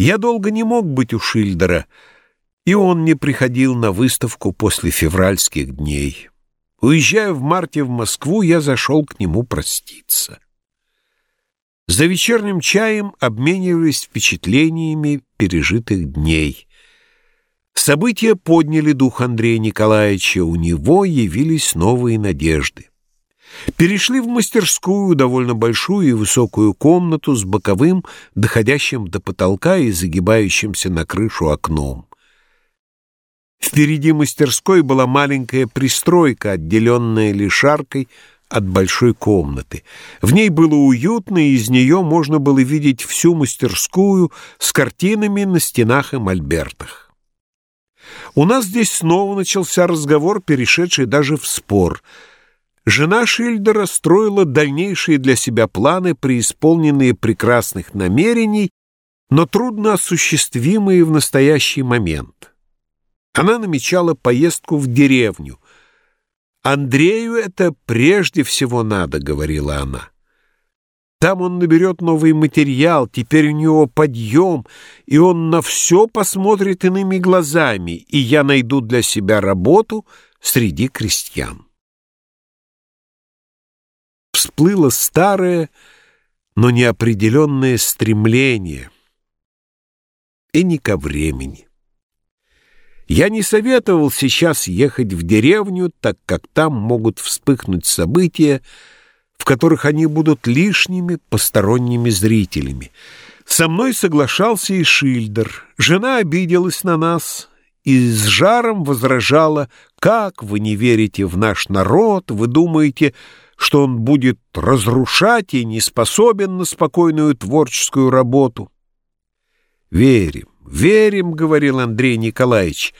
Я долго не мог быть у Шильдера, и он не приходил на выставку после февральских дней. Уезжая в марте в Москву, я зашел к нему проститься. За вечерним чаем обменивались впечатлениями пережитых дней. События подняли дух Андрея Николаевича, у него явились новые надежды. Перешли в мастерскую, довольно большую и высокую комнату с боковым, доходящим до потолка и загибающимся на крышу окном. Впереди мастерской была маленькая пристройка, отделенная лишь от большой комнаты. В ней было уютно, и из нее можно было видеть всю мастерскую с картинами на стенах и мольбертах. У нас здесь снова начался разговор, перешедший даже в спор — Жена Шильдера строила дальнейшие для себя планы, преисполненные прекрасных намерений, но трудно осуществимые в настоящий момент. Она намечала поездку в деревню. «Андрею это прежде всего надо», — говорила она. «Там он наберет новый материал, теперь у него подъем, и он на все посмотрит иными глазами, и я найду для себя работу среди крестьян» всплыло старое, но неопределенное стремление. И не ко времени. Я не советовал сейчас ехать в деревню, так как там могут вспыхнуть события, в которых они будут лишними посторонними зрителями. Со мной соглашался и Шильдер. Жена обиделась на нас и с жаром возражала, «Как вы не верите в наш народ? Вы думаете, что он будет разрушать и не способен на спокойную творческую работу. «Верим, верим», — говорил Андрей Николаевич,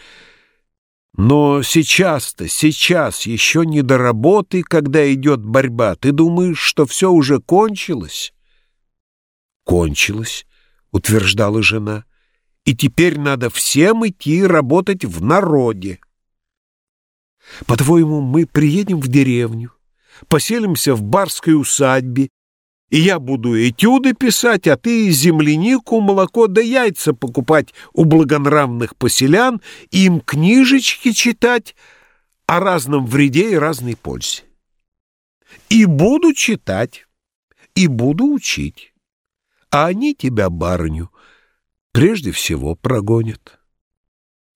«но сейчас-то, сейчас еще не до работы, когда идет борьба. Ты думаешь, что все уже кончилось?» «Кончилось», — утверждала жена, «и теперь надо всем идти работать в народе». «По-твоему, мы приедем в деревню?» Поселимся в барской усадьбе, и я буду этюды писать, а ты землянику, молоко да яйца покупать у благонравных поселян, им книжечки читать о разном вреде и разной пользе. И буду читать, и буду учить, а они тебя, барыню, прежде всего прогонят.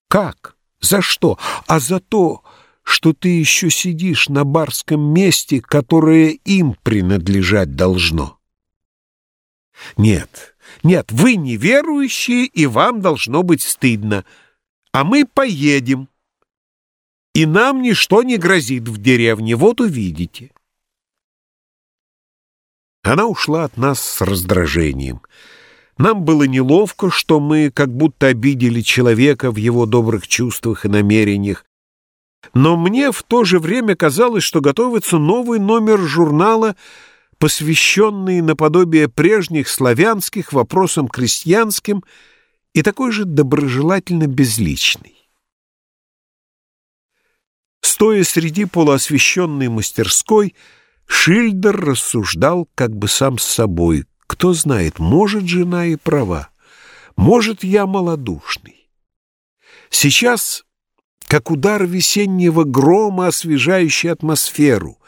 Как? За что? А за то, что ты еще сидишь на барском месте, которое им принадлежать должно. Нет, нет, вы неверующие, и вам должно быть стыдно. А мы поедем, и нам ничто не грозит в деревне, вот увидите. Она ушла от нас с раздражением. Нам было неловко, что мы как будто обидели человека в его добрых чувствах и намерениях, но мне в то же время казалось, что готовится новый номер журнала, посвященный наподобие прежних славянских вопросам крестьянским и такой же доброжелательно безличный. Стоя среди полуосвещенной мастерской, Шильдер рассуждал как бы сам с собой. Кто знает, может, жена и права, может, я малодушный. Сейчас как удар весеннего грома, освежающий атмосферу.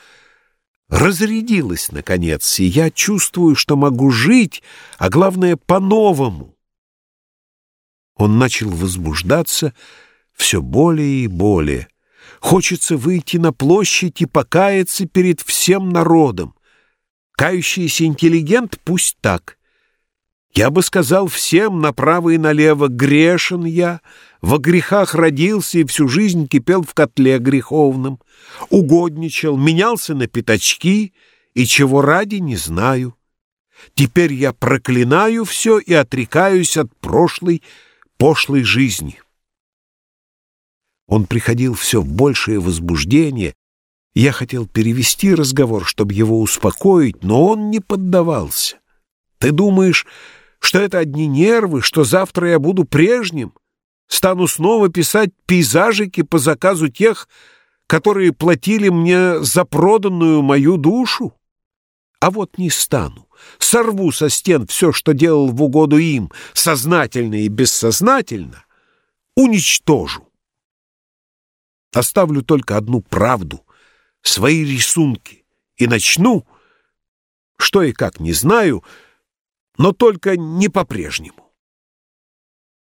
Разрядилась, наконец, и я чувствую, что могу жить, а главное, по-новому. Он начал возбуждаться все более и более. Хочется выйти на площадь и покаяться перед всем народом. Кающийся интеллигент пусть так. Я бы сказал всем направо и налево, грешен я, во грехах родился и всю жизнь кипел в котле греховном, угодничал, менялся на пятачки, и чего ради не знаю. Теперь я проклинаю все и отрекаюсь от прошлой, пошлой жизни. Он приходил все в большее возбуждение. Я хотел перевести разговор, чтобы его успокоить, но он не поддавался. Ты думаешь, что это одни нервы, что завтра я буду прежним, стану снова писать пейзажики по заказу тех, которые платили мне за проданную мою душу? А вот не стану. сорву со стен все, что делал в угоду им, сознательно и бессознательно, уничтожу. Оставлю только одну правду, свои рисунки, и начну, что и как не знаю, но только не по-прежнему.